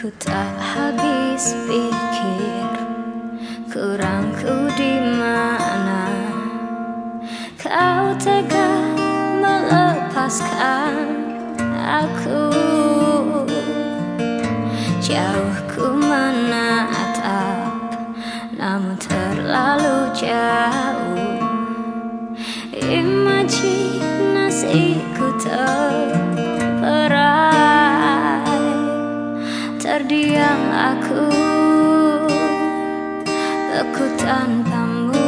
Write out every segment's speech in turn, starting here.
Ku tak habis pikir. Kurangku di mana? Kau tega melepaskan aku. Jauh ku menatap Namun terlalu jauh. Imajinasiku aku. Beku tanpamu.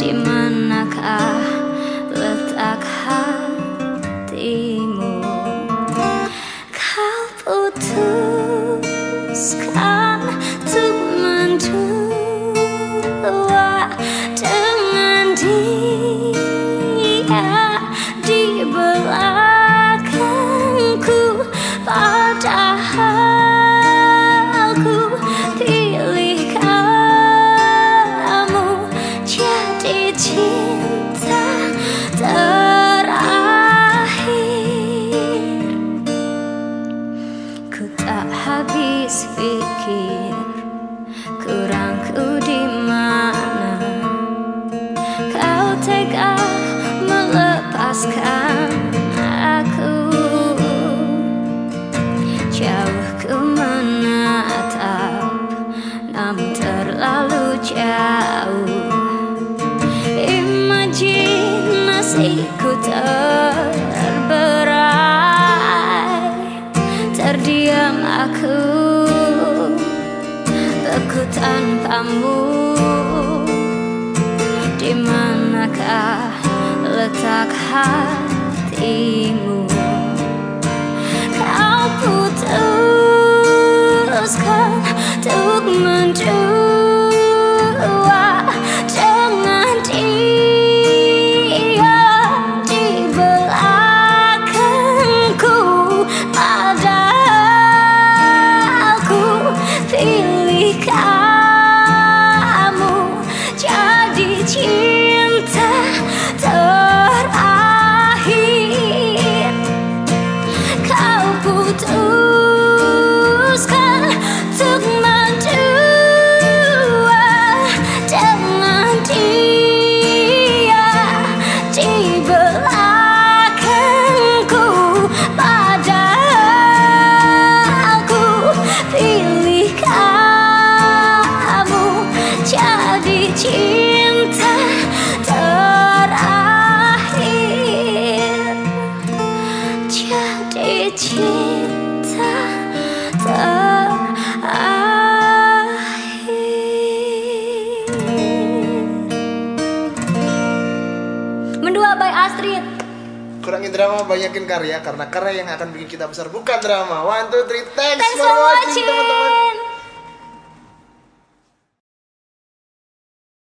Di habis pikir Tanpamu Di manakah letak hatimu? Kau putuskan Untuk mendua Dengan dia Di belakangku. Padahal ku pilih kamu Kau 2 by Astrid. Kurangi drama banyakin karya karena karya yang akan bikin kita besar bukan drama. One two three thanks, thanks for watching, watching. teman-teman.